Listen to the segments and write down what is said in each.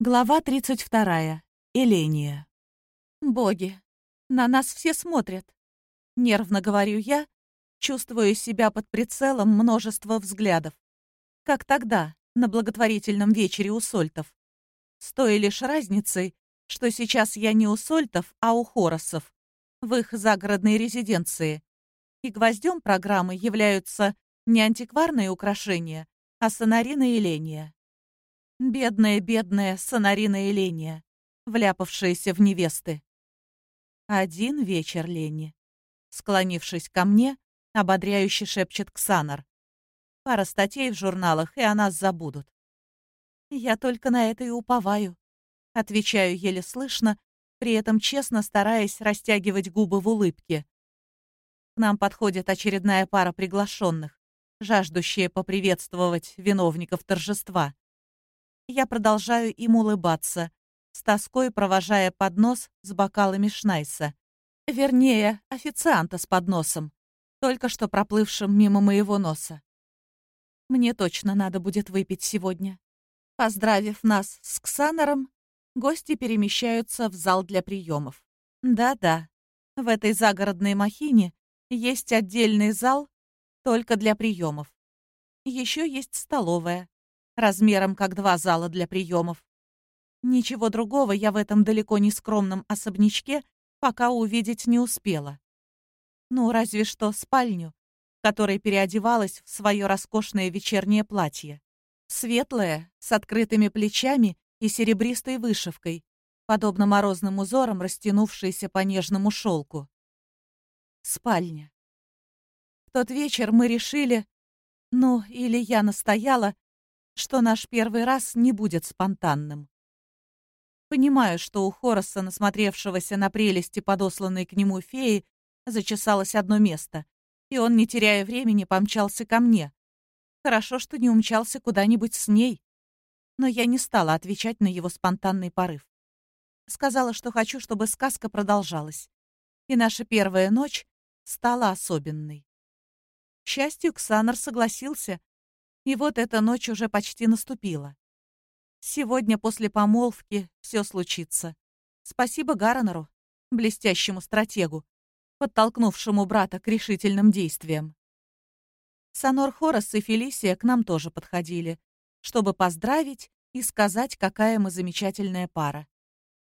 Глава 32. Эления. Боги, на нас все смотрят. Нервно говорю я, чувствую себя под прицелом множества взглядов. Как тогда, на благотворительном вечере у Сольтов. С той лишь разницей, что сейчас я не у Сольтов, а у Хоросов, в их загородной резиденции. И гвоздем программы являются не антикварные украшения, а сонарина и. Бедная, бедная Сонарина Эления, вляпавшаяся в невесты. Один вечер Лени. Склонившись ко мне, ободряюще шепчет Ксанар. Пара статей в журналах, и о нас забудут. Я только на это и уповаю. Отвечаю еле слышно, при этом честно стараясь растягивать губы в улыбке. К нам подходит очередная пара приглашенных, жаждущие поприветствовать виновников торжества. Я продолжаю им улыбаться, с тоской провожая поднос с бокалами Шнайса. Вернее, официанта с подносом, только что проплывшим мимо моего носа. Мне точно надо будет выпить сегодня. Поздравив нас с Ксанором, гости перемещаются в зал для приемов. Да-да, в этой загородной махине есть отдельный зал только для приемов. Еще есть столовая, размером как два зала для приемов. Ничего другого я в этом далеко не скромном особнячке пока увидеть не успела. Ну, разве что спальню, в которой переодевалась в свое роскошное вечернее платье. Светлое, с открытыми плечами и серебристой вышивкой, подобно морозным узорам, растянувшейся по нежному шелку. Спальня. В тот вечер мы решили, ну, или я настояла, что наш первый раз не будет спонтанным. Понимаю, что у Хороса, насмотревшегося на прелести, подосланной к нему феи, зачесалось одно место, и он, не теряя времени, помчался ко мне. Хорошо, что не умчался куда-нибудь с ней. Но я не стала отвечать на его спонтанный порыв. Сказала, что хочу, чтобы сказка продолжалась. И наша первая ночь стала особенной. К счастью, Ксанар согласился, и вот эта ночь уже почти наступила. Сегодня после помолвки все случится. Спасибо Гаронеру, блестящему стратегу, подтолкнувшему брата к решительным действиям. Санор Хорос и Фелисия к нам тоже подходили, чтобы поздравить и сказать, какая мы замечательная пара.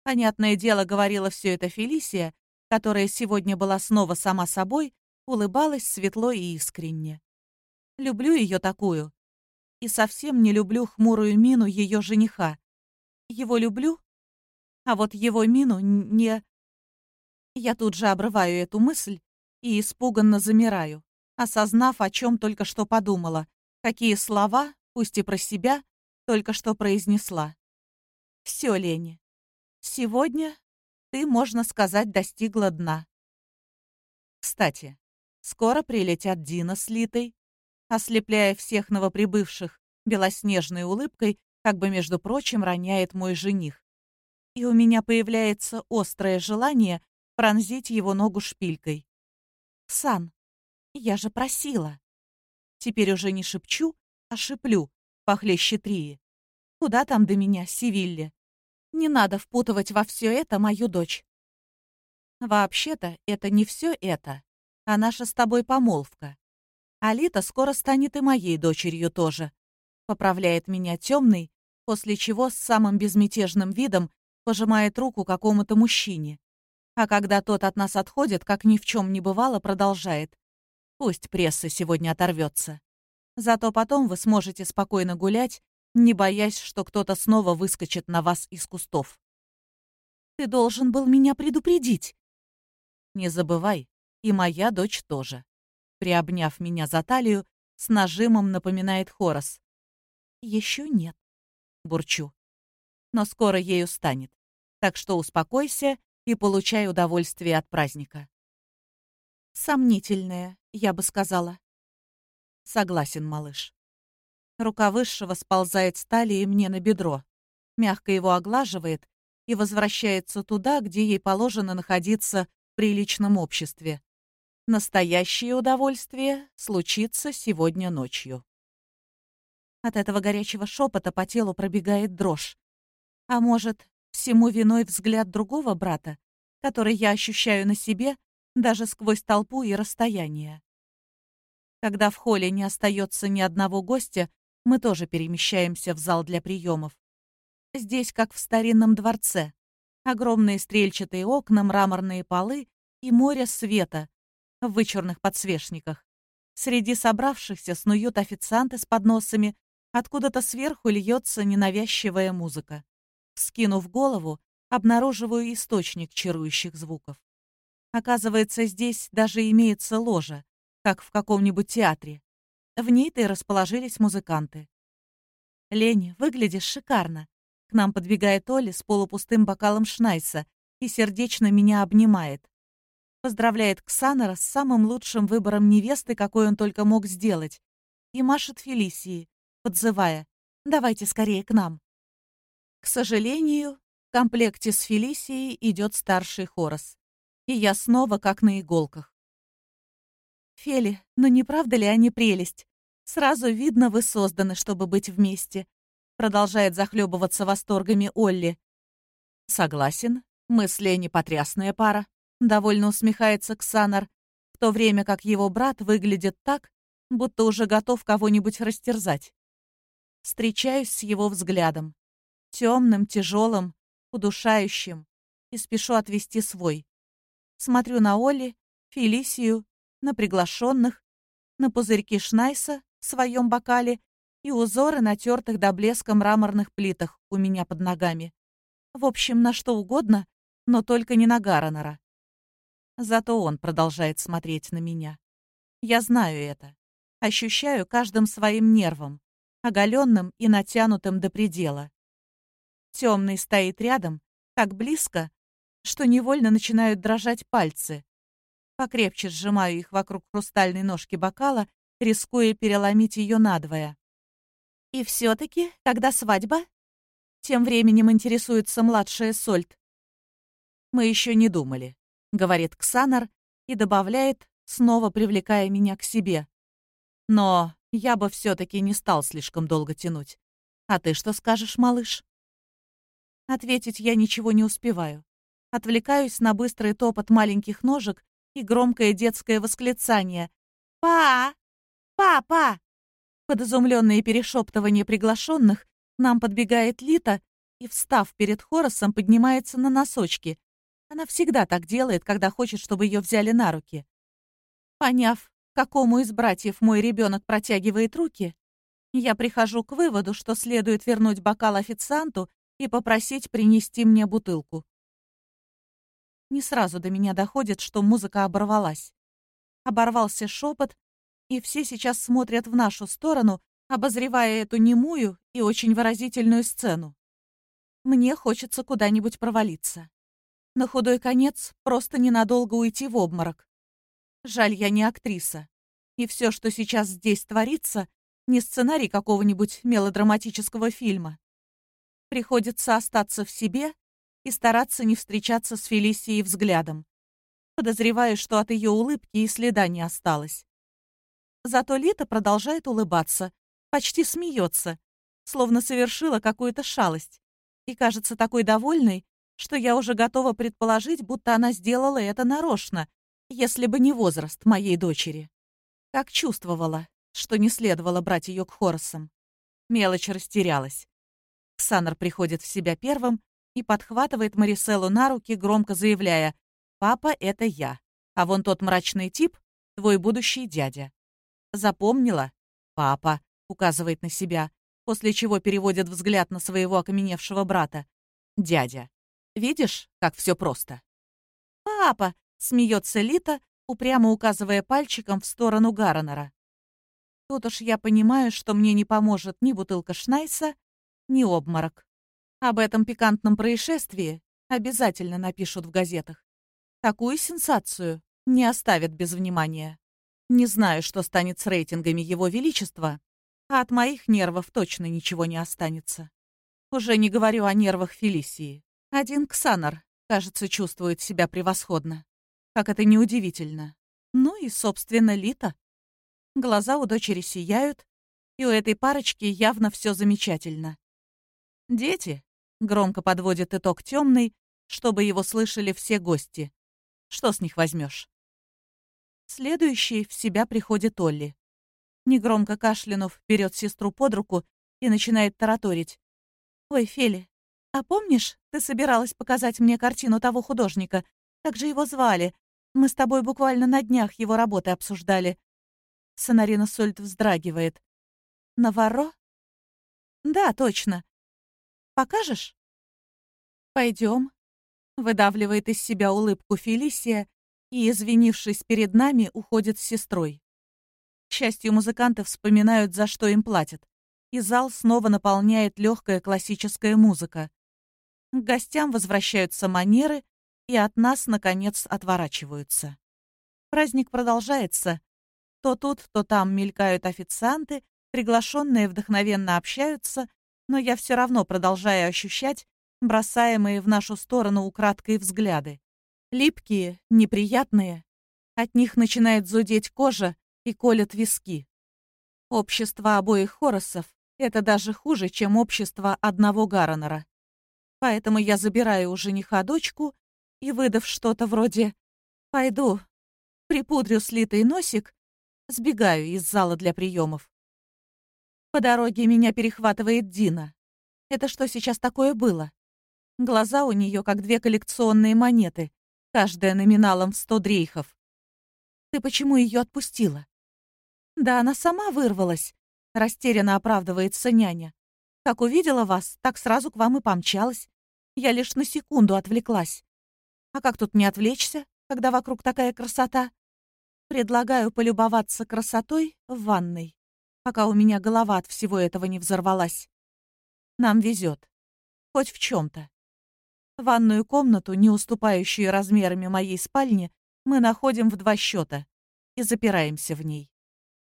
Понятное дело, говорила все это Фелисия, которая сегодня была снова сама собой, улыбалась светло и искренне. Люблю ее такую, и совсем не люблю хмурую мину ее жениха. Его люблю, а вот его мину не... Я тут же обрываю эту мысль и испуганно замираю, осознав, о чем только что подумала, какие слова, пусть и про себя, только что произнесла. Все, Лени, сегодня ты, можно сказать, достигла дна. Кстати, скоро прилетят Дина с Литой, ослепляя всех новоприбывших белоснежной улыбкой, как бы, между прочим, роняет мой жених. И у меня появляется острое желание пронзить его ногу шпилькой. «Сан, я же просила!» Теперь уже не шепчу, а шиплю, похлеще Трии. «Куда там до меня, Сивилле? Не надо впутывать во все это мою дочь». «Вообще-то это не все это, а наша с тобой помолвка. Алита скоро станет и моей дочерью тоже. Поправляет меня темный, после чего с самым безмятежным видом пожимает руку какому-то мужчине. А когда тот от нас отходит, как ни в чем не бывало, продолжает. Пусть пресса сегодня оторвется. Зато потом вы сможете спокойно гулять, не боясь, что кто-то снова выскочит на вас из кустов. Ты должен был меня предупредить. Не забывай, и моя дочь тоже приобняв меня за талию, с нажимом напоминает Хорос. «Еще нет», — бурчу. «Но скоро ею станет, так что успокойся и получай удовольствие от праздника». «Сомнительное, я бы сказала». «Согласен, малыш». Рука высшего сползает с талии мне на бедро, мягко его оглаживает и возвращается туда, где ей положено находиться в приличном обществе. Настоящее удовольствие случится сегодня ночью. От этого горячего шепота по телу пробегает дрожь. А может, всему виной взгляд другого брата, который я ощущаю на себе даже сквозь толпу и расстояние. Когда в холле не остается ни одного гостя, мы тоже перемещаемся в зал для приемов. Здесь, как в старинном дворце. Огромные стрельчатые окна, мраморные полы и море света в вычурных подсвечниках. Среди собравшихся снуют официанты с подносами, откуда-то сверху льется ненавязчивая музыка. Скинув голову, обнаруживаю источник чарующих звуков. Оказывается, здесь даже имеется ложа, как в каком-нибудь театре. В ней-то и расположились музыканты. «Лень, выглядишь шикарно», к нам подбегает Оля с полупустым бокалом Шнайса и сердечно меня обнимает. Поздравляет Ксанора с самым лучшим выбором невесты, какой он только мог сделать, и машет Фелисии, подзывая «давайте скорее к нам». К сожалению, в комплекте с Фелисией идет старший Хорос, и я снова как на иголках. «Фели, ну не правда ли они прелесть? Сразу видно, вы созданы, чтобы быть вместе. Продолжает захлебываться восторгами Олли. Согласен, мы с Лени потрясная пара. Довольно усмехается Ксанар, в то время как его брат выглядит так, будто уже готов кого-нибудь растерзать. Встречаюсь с его взглядом. Темным, тяжелым, удушающим. И спешу отвести свой. Смотрю на Олли, Фелисию, на приглашенных, на пузырьки Шнайса в своем бокале и узоры натертых до блеска мраморных плитах у меня под ногами. В общем, на что угодно, но только не на Гарренера. Зато он продолжает смотреть на меня. Я знаю это. Ощущаю каждым своим нервом, оголенным и натянутым до предела. Темный стоит рядом, так близко, что невольно начинают дрожать пальцы. Покрепче сжимаю их вокруг хрустальной ножки бокала, рискуя переломить ее надвое. «И все-таки, когда свадьба?» Тем временем интересуется младшая Сольт. «Мы еще не думали», — говорит Ксанар и добавляет, снова привлекая меня к себе. «Но я бы все-таки не стал слишком долго тянуть. А ты что скажешь, малыш?» Ответить я ничего не успеваю. Отвлекаюсь на быстрый топот маленьких ножек и громкое детское восклицание. «Па! Папа!» Под изумленные перешептывания приглашенных нам подбегает Лита и, встав перед Хоросом, поднимается на носочки. Она всегда так делает, когда хочет, чтобы ее взяли на руки. Поняв, какому из братьев мой ребенок протягивает руки, я прихожу к выводу, что следует вернуть бокал официанту и попросить принести мне бутылку. Не сразу до меня доходит, что музыка оборвалась. Оборвался шепот, и все сейчас смотрят в нашу сторону, обозревая эту немую и очень выразительную сцену. Мне хочется куда-нибудь провалиться. На худой конец просто ненадолго уйти в обморок. Жаль, я не актриса. И все, что сейчас здесь творится, не сценарий какого-нибудь мелодраматического фильма. Приходится остаться в себе и стараться не встречаться с Фелисией взглядом. Подозреваю, что от ее улыбки и следа не осталось. Зато Лита продолжает улыбаться, почти смеется, словно совершила какую-то шалость. И кажется такой довольной, что я уже готова предположить, будто она сделала это нарочно, если бы не возраст моей дочери. Как чувствовала, что не следовало брать ее к Хоросам. Мелочь растерялась. Ксанар приходит в себя первым и подхватывает Мариселу на руки, громко заявляя «Папа, это я, а вон тот мрачный тип — твой будущий дядя». Запомнила? Папа указывает на себя, после чего переводит взгляд на своего окаменевшего брата. Дядя. Видишь, как все просто? Папа, смеется Лита, упрямо указывая пальчиком в сторону Гарренера. Тут уж я понимаю, что мне не поможет ни бутылка Шнайса, ни обморок. Об этом пикантном происшествии обязательно напишут в газетах. Такую сенсацию не оставят без внимания. Не знаю, что станет с рейтингами Его Величества, а от моих нервов точно ничего не останется. Уже не говорю о нервах Фелисии. Один Ксанар, кажется, чувствует себя превосходно. Как это неудивительно. Ну и, собственно, Лита. Глаза у дочери сияют, и у этой парочки явно все замечательно. «Дети», — Громко подводит итог темный, чтобы его слышали все гости. Что с них возьмешь? Следующий в себя приходит Олли. Негромко кашлянув, берет сестру под руку и начинает тараторить. «Ой, Фели, а помнишь, ты собиралась показать мне картину того художника? Как же его звали? Мы с тобой буквально на днях его работы обсуждали». Сонарина Сольт вздрагивает. «Наварро?» «Да, точно. Покажешь?» «Пойдем», — выдавливает из себя улыбку Фелисия и, извинившись перед нами, уходит с сестрой. К счастью, музыканты вспоминают, за что им платят, и зал снова наполняет легкая классическая музыка. К гостям возвращаются манеры, и от нас, наконец, отворачиваются. Праздник продолжается. То тут, то там мелькают официанты, приглашенные вдохновенно общаются, но я все равно продолжаю ощущать бросаемые в нашу сторону украдкой взгляды. Липкие, неприятные. От них начинает зудеть кожа и колят виски. Общество обоих Хоросов — это даже хуже, чем общество одного Гарренера. Поэтому я забираю у жениха дочку и, выдав что-то вроде «пойду, припудрю слитый носик», сбегаю из зала для приемов. По дороге меня перехватывает Дина. Это что сейчас такое было? Глаза у нее как две коллекционные монеты, каждая номиналом в сто дрейхов. Ты почему ее отпустила? Да она сама вырвалась, растерянно оправдывается няня. Как увидела вас, так сразу к вам и помчалась. Я лишь на секунду отвлеклась. А как тут не отвлечься, когда вокруг такая красота? Предлагаю полюбоваться красотой в ванной, пока у меня голова от всего этого не взорвалась. Нам везет. Хоть в чем-то. Ванную комнату, не уступающую размерами моей спальни, мы находим в два счета и запираемся в ней.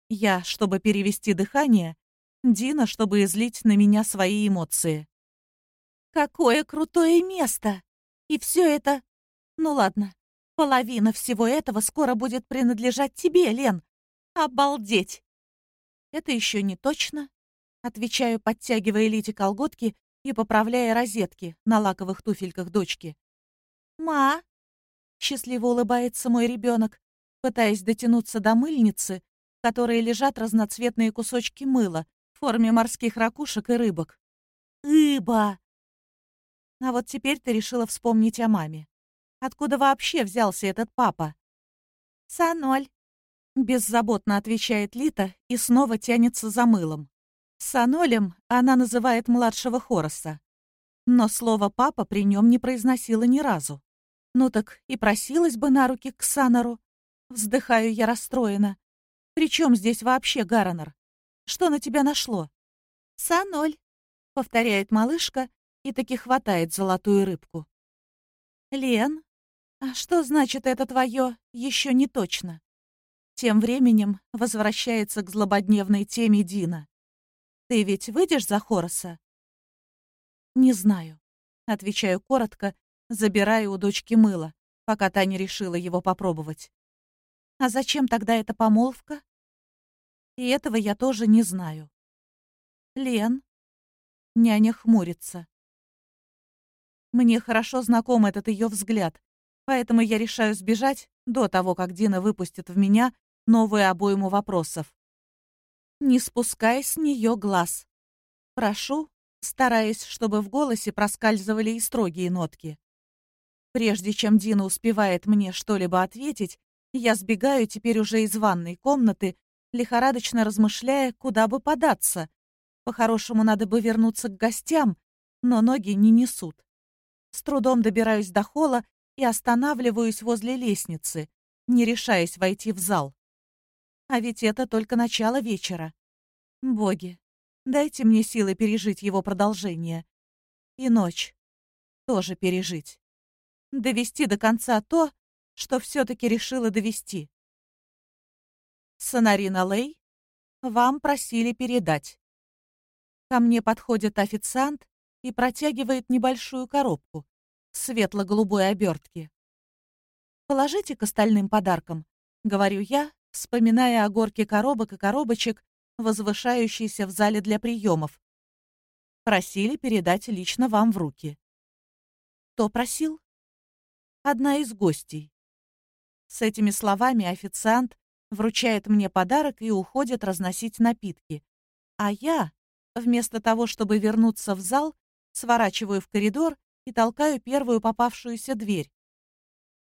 Я, чтобы перевести дыхание, Дина, чтобы излить на меня свои эмоции. «Какое крутое место! И все это... Ну ладно, половина всего этого скоро будет принадлежать тебе, Лен. Обалдеть!» «Это еще не точно», — отвечаю, подтягивая Лите колготки и поправляя розетки на лаковых туфельках дочки. «Ма!» — счастливо улыбается мой ребенок, пытаясь дотянуться до мыльницы, в которой лежат разноцветные кусочки мыла в форме морских ракушек и рыбок. «Ыба!» А вот теперь ты решила вспомнить о маме. Откуда вообще взялся этот папа? «Саноль», — беззаботно отвечает Лита и снова тянется за мылом. Санолем она называет младшего Хороса. Но слово «папа» при нем не произносила ни разу. Ну так и просилась бы на руки к Санору. Вздыхаю я расстроена. Причем здесь вообще Гаронер? Что на тебя нашло? Саноль, повторяет малышка и таки хватает золотую рыбку. Лен, а что значит это твое еще не точно? Тем временем возвращается к злободневной теме Дина. Ты ведь выйдешь за Хороса? Не знаю. Отвечаю коротко, забираю у дочки мыло, пока та не решила его попробовать. А зачем тогда эта помолвка? И этого я тоже не знаю. Лен. Няня хмурится. Мне хорошо знаком этот ее взгляд, поэтому я решаю сбежать до того, как Дина выпустит в меня новую обойму вопросов не спускай с нее глаз. Прошу, стараясь, чтобы в голосе проскальзывали и строгие нотки. Прежде чем Дина успевает мне что-либо ответить, я сбегаю теперь уже из ванной комнаты, лихорадочно размышляя, куда бы податься. По-хорошему, надо бы вернуться к гостям, но ноги не несут. С трудом добираюсь до холла и останавливаюсь возле лестницы, не решаясь войти в зал. А ведь это только начало вечера. Боги, дайте мне силы пережить его продолжение. И ночь тоже пережить. Довести до конца то, что все-таки решила довести. Сонарина Лей, вам просили передать. Ко мне подходит официант и протягивает небольшую коробку в светло-голубой обертке. «Положите к остальным подаркам», — говорю я, вспоминая о горке коробок и коробочек, возвышающейся в зале для приемов. Просили передать лично вам в руки. Кто просил? Одна из гостей. С этими словами официант вручает мне подарок и уходит разносить напитки. А я, вместо того, чтобы вернуться в зал, сворачиваю в коридор и толкаю первую попавшуюся дверь.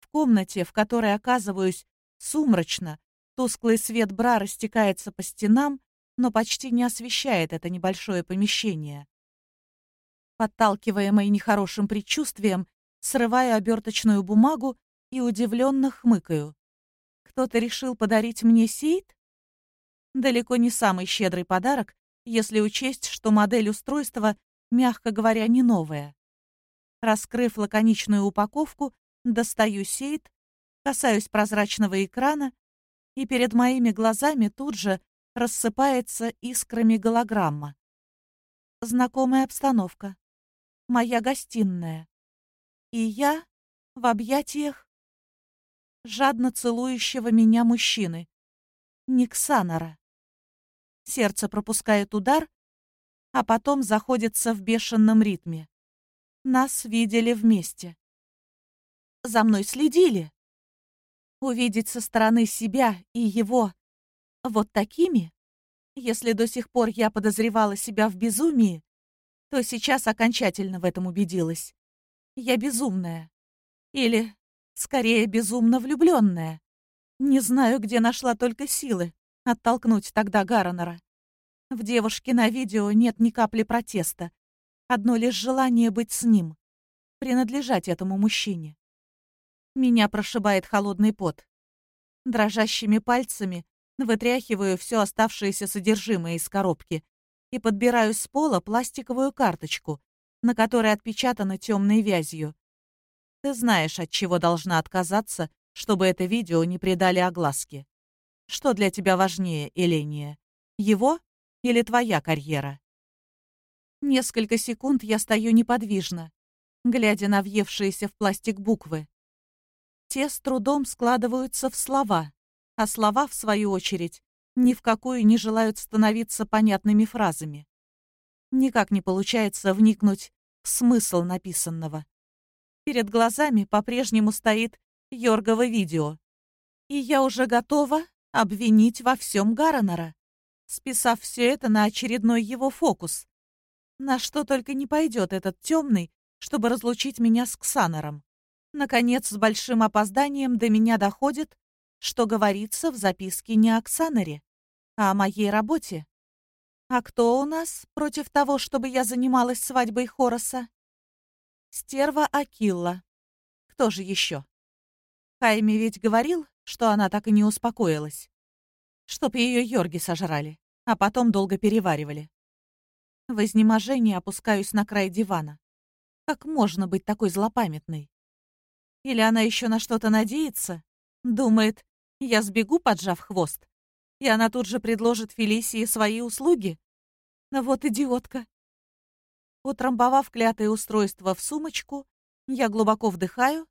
В комнате, в которой оказываюсь, сумрачно, тусклый свет бра растекается по стенам, но почти не освещает это небольшое помещение. Подталкиваемый нехорошим предчувствием, срываю оберточную бумагу и удивленно хмыкаю. Кто-то решил подарить мне сейт? Далеко не самый щедрый подарок, если учесть, что модель устройства, мягко говоря, не новая. Раскрыв лаконичную упаковку, достаю сейт, касаюсь прозрачного экрана, и перед моими глазами тут же рассыпается искрами голограмма. Знакомая обстановка. Моя гостиная. И я в объятиях жадно целующего меня мужчины. Никсанора. Сердце пропускает удар, а потом заходится в бешеном ритме. Нас видели вместе. За мной следили. Увидеть со стороны себя и его вот такими, если до сих пор я подозревала себя в безумии, то сейчас окончательно в этом убедилась. Я безумная. Или, скорее, безумно влюбленная. Не знаю, где нашла только силы оттолкнуть тогда Гарренера. В девушке на видео нет ни капли протеста. Одно лишь желание быть с ним, принадлежать этому мужчине. Меня прошибает холодный пот. Дрожащими пальцами вытряхиваю все оставшееся содержимое из коробки и подбираю с пола пластиковую карточку, на которой отпечатано темной вязью. Ты знаешь, от чего должна отказаться, чтобы это видео не придали огласке. Что для тебя важнее, Эления? Его или твоя карьера? Несколько секунд я стою неподвижно, глядя на въевшиеся в пластик буквы. Те с трудом складываются в слова а слова, в свою очередь, ни в какую не желают становиться понятными фразами. Никак не получается вникнуть в смысл написанного. Перед глазами по-прежнему стоит Йоргово видео. И я уже готова обвинить во всем Гарренера, списав все это на очередной его фокус. На что только не пойдет этот темный, чтобы разлучить меня с Ксанором. Наконец, с большим опозданием до меня доходит, что говорится в записке не о Ксаноре, а о моей работе. А кто у нас против того, чтобы я занималась свадьбой Хороса? Стерва Акилла. Кто же еще? Хайми ведь говорил, что она так и не успокоилась. Чтоб ее Йорги сожрали, а потом долго переваривали. В изнеможении опускаюсь на край дивана. Как можно быть такой злопамятной? Или она еще на что-то надеется? Думает, я сбегу, поджав хвост, и она тут же предложит Фелисии свои услуги. Но вот идиотка. Утрамбовав клятое устройство в сумочку, я глубоко вдыхаю,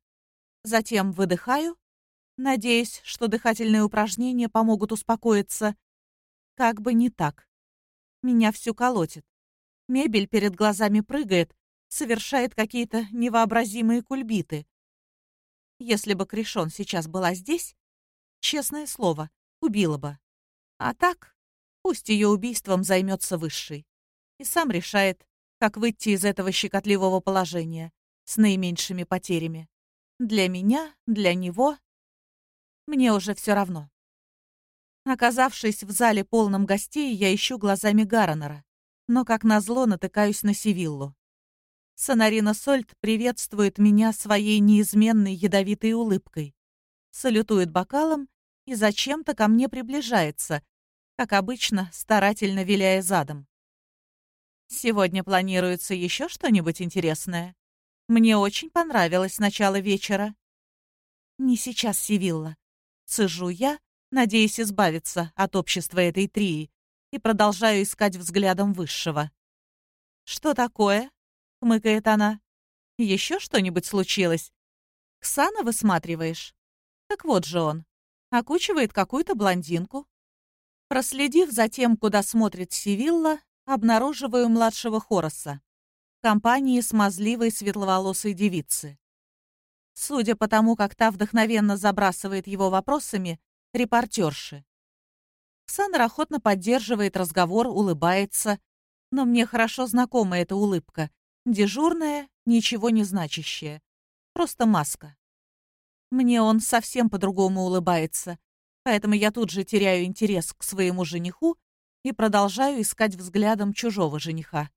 затем выдыхаю, надеясь, что дыхательные упражнения помогут успокоиться. Как бы не так. Меня всю колотит. Мебель перед глазами прыгает, совершает какие-то невообразимые кульбиты. Если бы Кришон сейчас была здесь, Честное слово, убила бы. А так, пусть ее убийством займется высший. И сам решает, как выйти из этого щекотливого положения с наименьшими потерями. Для меня, для него. Мне уже все равно. Оказавшись в зале полном гостей, я ищу глазами Гарренера, но, как назло, натыкаюсь на Сивиллу. Сонарина Сольт приветствует меня своей неизменной ядовитой улыбкой, салютует бокалом и зачем-то ко мне приближается, как обычно, старательно виляя задом. Сегодня планируется еще что-нибудь интересное? Мне очень понравилось начало вечера. Не сейчас, Сивилла. Сижу я, надеясь избавиться от общества этой трии, и продолжаю искать взглядом высшего. «Что такое?» — хмыкает она. «Еще что-нибудь случилось? Ксана высматриваешь?» Так вот же он окучивает какую-то блондинку. Проследив за тем, куда смотрит Сивилла, обнаруживаю младшего Хороса. компании смазливой светловолосой девицы. Судя по тому, как та вдохновенно забрасывает его вопросами, репортерши. Ксандр охотно поддерживает разговор, улыбается, но мне хорошо знакома эта улыбка. Дежурная, ничего не значащая. Просто маска. Мне он совсем по-другому улыбается, поэтому я тут же теряю интерес к своему жениху и продолжаю искать взглядом чужого жениха.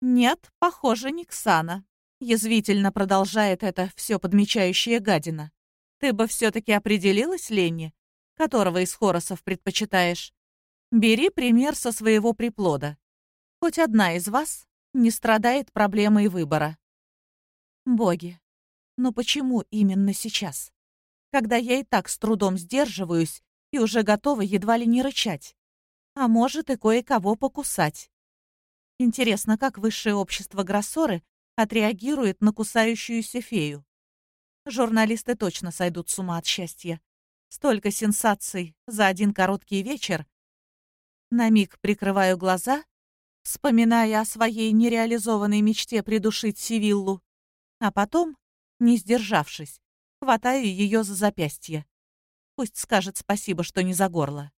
«Нет, похоже, не Ксана», — язвительно продолжает это все подмечающая гадина. «Ты бы все-таки определилась, Ленни, которого из хоросов предпочитаешь? Бери пример со своего приплода. Хоть одна из вас не страдает проблемой выбора». Боги, но почему именно сейчас? Когда я и так с трудом сдерживаюсь и уже готова едва ли не рычать. А может и кое-кого покусать. Интересно, как высшее общество Гроссоры отреагирует на кусающуюся фею. Журналисты точно сойдут с ума от счастья. Столько сенсаций за один короткий вечер. На миг прикрываю глаза, вспоминая о своей нереализованной мечте придушить Сивиллу, а потом, не сдержавшись, хватаю ее за запястье. Пусть скажет спасибо, что не за горло.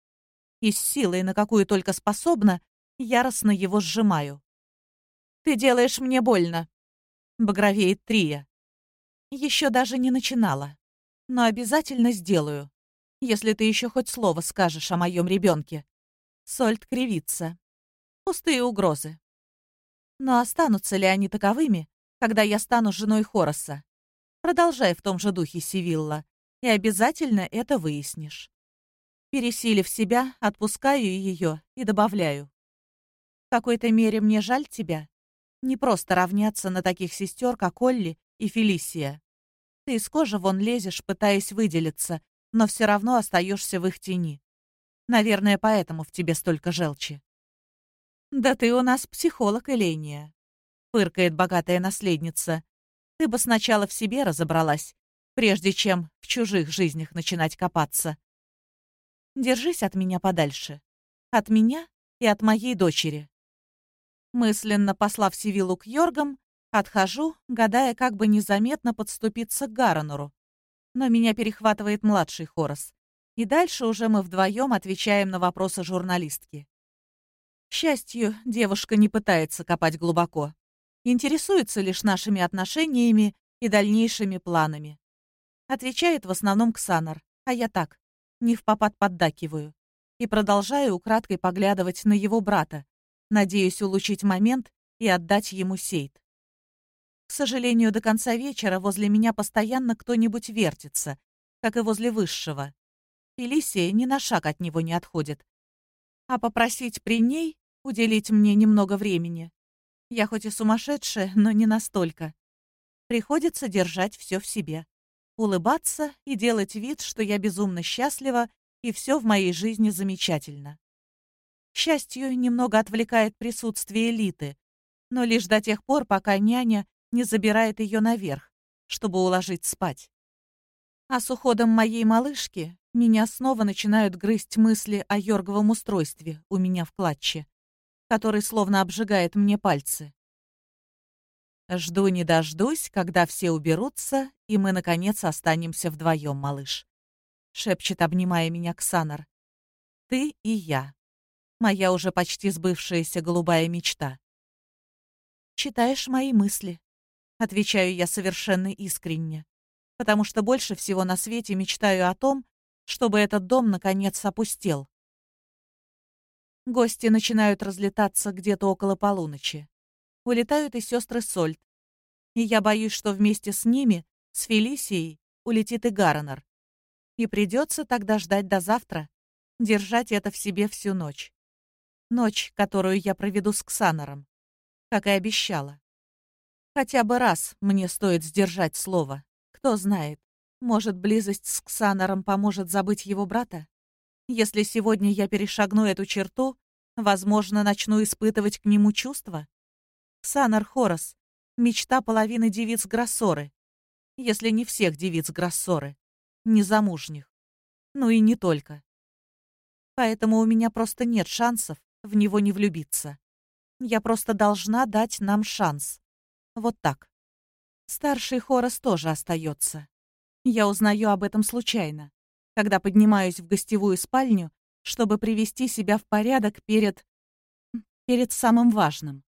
И с силой, на какую только способна, яростно его сжимаю. «Ты делаешь мне больно», — багровеет Трия. Еще даже не начинала, но обязательно сделаю, если ты еще хоть слово скажешь о моем ребенке. Сольт кривится. Пустые угрозы. Но останутся ли они таковыми, когда я стану женой Хороса? Продолжай в том же духе, Сивилла, и обязательно это выяснишь. Пересилив себя, отпускаю ее и добавляю какой-то мере мне жаль тебя. Не просто равняться на таких сестер, как Олли и Фелисия. Ты из кожи вон лезешь, пытаясь выделиться, но все равно остаешься в их тени. Наверное, поэтому в тебе столько желчи. «Да ты у нас психолог, Эления», — фыркает богатая наследница. «Ты бы сначала в себе разобралась, прежде чем в чужих жизнях начинать копаться. Держись от меня подальше. От меня и от моей дочери. Мысленно послав Сивилу к Йоргам, отхожу, гадая, как бы незаметно подступиться к Гаронору. Но меня перехватывает младший Хорос. И дальше уже мы вдвоем отвечаем на вопросы журналистки. К счастью, девушка не пытается копать глубоко. Интересуется лишь нашими отношениями и дальнейшими планами. Отвечает в основном Ксанар, а я так, не в попад поддакиваю. И продолжаю украдкой поглядывать на его брата, Надеюсь улучшить момент и отдать ему сейт. К сожалению, до конца вечера возле меня постоянно кто-нибудь вертится, как и возле высшего. Фелисия ни на шаг от него не отходит. А попросить при ней уделить мне немного времени. Я хоть и сумасшедшая, но не настолько. Приходится держать все в себе. Улыбаться и делать вид, что я безумно счастлива, и все в моей жизни замечательно. К счастью, немного отвлекает присутствие элиты, но лишь до тех пор, пока няня не забирает ее наверх, чтобы уложить спать. А с уходом моей малышки меня снова начинают грызть мысли о Йорговом устройстве у меня в клатче, который словно обжигает мне пальцы. Жду не дождусь, когда все уберутся, и мы, наконец, останемся вдвоем, малыш. Шепчет, обнимая меня Ксанар. Ты и я моя уже почти сбывшаяся голубая мечта. «Читаешь мои мысли», — отвечаю я совершенно искренне, потому что больше всего на свете мечтаю о том, чтобы этот дом наконец опустел. Гости начинают разлетаться где-то около полуночи. Улетают и сестры Сольт. И я боюсь, что вместе с ними, с Фелисией, улетит и Гаронер. И придется тогда ждать до завтра, держать это в себе всю ночь. Ночь, которую я проведу с Ксанором. Как и обещала. Хотя бы раз мне стоит сдержать слово. Кто знает, может, близость с Ксанором поможет забыть его брата? Если сегодня я перешагну эту черту, возможно, начну испытывать к нему чувства? Ксанор Хорос — мечта половины девиц Гроссоры. Если не всех девиц Гроссоры. Незамужних. Ну и не только. Поэтому у меня просто нет шансов в него не влюбиться. Я просто должна дать нам шанс. Вот так. Старший Хорос тоже остается. Я узнаю об этом случайно, когда поднимаюсь в гостевую спальню, чтобы привести себя в порядок перед... перед самым важным.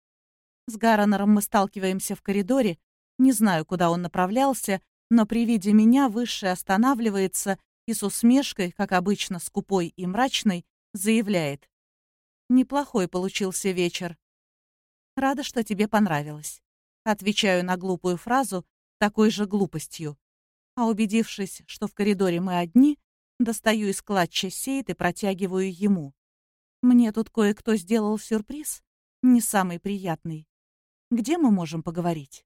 С Гаронером мы сталкиваемся в коридоре, не знаю, куда он направлялся, но при виде меня Высший останавливается и с усмешкой, как обычно скупой и мрачной, заявляет. «Неплохой получился вечер. Рада, что тебе понравилось». Отвечаю на глупую фразу такой же глупостью. А убедившись, что в коридоре мы одни, достаю из клатча сейт и протягиваю ему. Мне тут кое-кто сделал сюрприз, не самый приятный. Где мы можем поговорить?